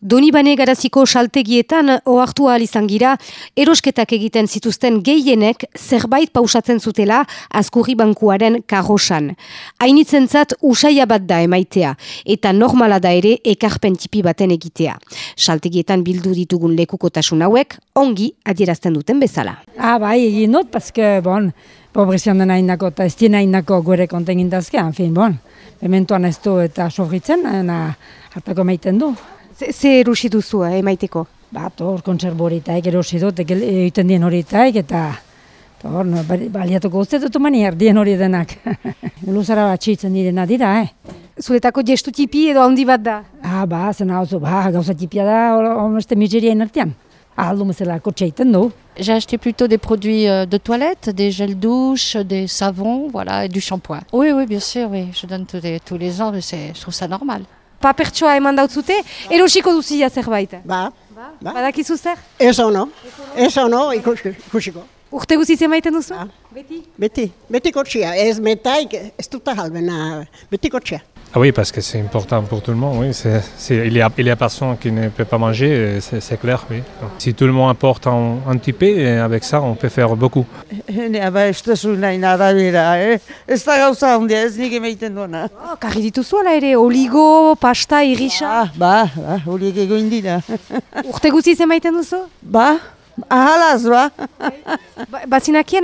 Donibane garaziko saltegietan ohartu ahal izan gira, erosketak egiten zituzten gehienek zerbait pausatzen zutela azkurri bankuaren karrosan. Hainitzen zat usaia bat da emaitea, eta normala da ere ekarpen tipi baten egitea. Saltegietan bildu ditugun lekukotasun hauek, ongi adierazten duten bezala. Ah, bai, egin dut, paske, bon, pobrezion den hainako eta ez dien hainako gore konten gintazke, fin, bon, mementoan ez du eta sofritzen, hartako meiten du. Ze erusi duzu eh, emaiteko? Bat, hor, kontserbo horitaik erosi dut, egiten dien horitaik, eta hor, no, baliatuko uste dut mani erdien hori denak. Luzara bat txitzen direna dira, eh? Zuretako gestu tipi edo handi bat da? Ah, ba, zena hau ba, gauza tipia da, homeste inertian. Aldo du. J'ai acheté plutôt des produits euh, de toilette, des gels douche, des savons, voilà, et du shampoing. Oui, oui, bien sûr, oui. Je donne tous les, tous les ans, mais je trouve ça normal. Papertsoa eman dautzute, erosiko duzia zerbait. Ba, ba. Badakizu zer? Ez ono, ez ono ikusiko. Urte guziz emaiten duzu? Ba. Beti? Beti, beti kotxia, ez metaik, ez dut halbena, beti kotxia. Ah oui, parce que c'est important pour tout le monde, oui. C'est, c'est, il, y a, il y a personne qui ne peut pas manger, c'est, c'est clair, oui. Donc, si tout le monde apporte un, un petit peu, avec ça, on peut faire beaucoup. Oh, karri ere, oligo, pasta? Ba, ba, horiek egoin dira. Urte duzu? Ba, ahalaz, ba. ba bazinakien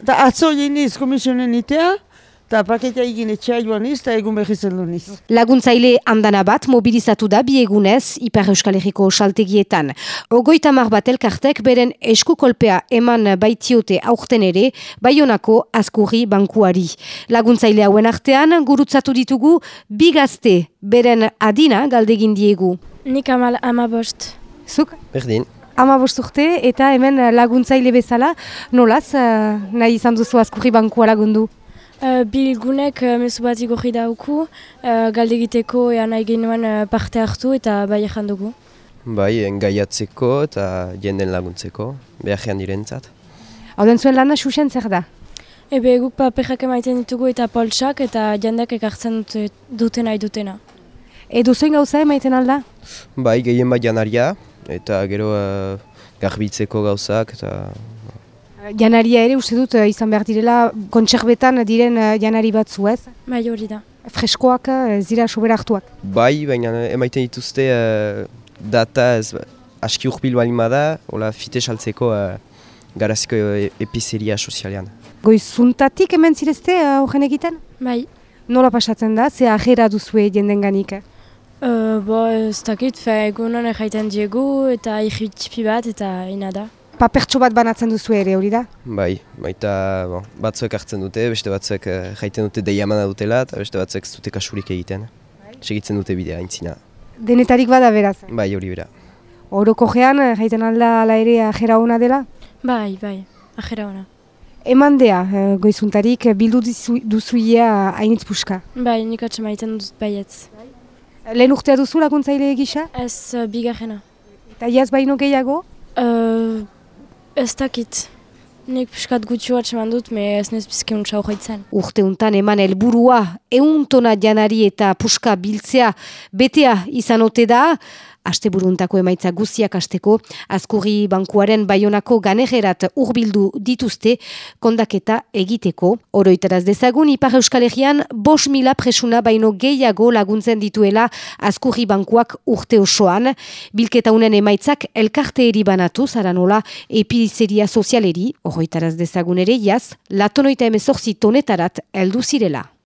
da atzo jeniz komisionen itea, eta paketea egin etxea joan iz, eta egun behizen du niz. Laguntzaile handana bat mobilizatu da bi egunez Ipar Euskal Herriko saltegietan. Ogoita mar bat elkartek beren eskukolpea eman baitiote aurten ere, baionako askurri bankuari. Laguntzaile hauen artean, gurutzatu ditugu, bi gazte beren adina galdegin diegu. Nik amal amabost. Zuk? Berdin. Ama urte eta hemen laguntzaile bezala, nolaz uh, nahi izan duzu askurri bankua lagundu? Uh, Bilgunek uh, mesu bat igorri dauku, uh, galde egiteko ea nahi genuen uh, parte hartu eta bai ezan dugu. Bai, engaiatzeko eta jenden laguntzeko, behar direntzat. Hau den zuen lana susen zer da? Ebe guk paperak emaiten ditugu eta poltsak eta jendeak ekartzen dute, duten nahi dutena. Edo zoin gauza emaiten alda? Bai, gehien bat janaria eta gero uh, garbitzeko gauzak eta Janaria ere uste dut izan behar direla kontserbetan diren janari batzu ez? Bai hori da. Freskoak ez dira sobera hartuak? Bai, baina emaiten dituzte uh, data ez aski urbil bali da, hola fite saltzeko uh, garaziko epizeria sozialean. Goizuntatik hemen zirezte horren uh, egiten? Bai. Nola pasatzen da, ze ahera duzue jenden ganik? Uh, bo, ez dakit, fe egunon erraiten diegu eta irritipi bat eta ina da papertxo bat banatzen duzu ere, hori da? Bai, baita bon, batzuek hartzen dute, beste batzuek uh, jaiten dute deiamana dutela, eta beste batzuek ez dute kasurik egiten. Bai. Segitzen dute bidea, aintzina. Denetarik bada beraz? Bai, hori bera. Oroko gean, jaiten alda ala ere ajera hona dela? Bai, bai, ajera hona. Eman dea, goizuntarik, bildu duzuia hainitz puska? Bai, nik atxe maiten dut baietz. Bai. Lehen urtea duzu laguntzaile egisa? Ez, uh, bigarrena. Eta iaz baino gehiago? Uh, Ez dakit. Nik piskat gutxu bat seman dut, me ez nez bizke untsa hojaitzen. Urte untan eman helburua, eun tona janari eta puska biltzea betea izan ote da, Aste buruntako emaitza guziak asteko, azkurri bankuaren baionako ganegerat urbildu dituzte kondaketa egiteko. Oroitaraz dezagun, Ipar Euskal Herrian, bos mila presuna baino gehiago laguntzen dituela azkurri bankuak urte osoan. Bilketa unen emaitzak elkarte eri banatu, zaranola epizeria sozialeri, oroitaraz dezagun ere, jaz, latonoita emezorzi tonetarat eldu zirela.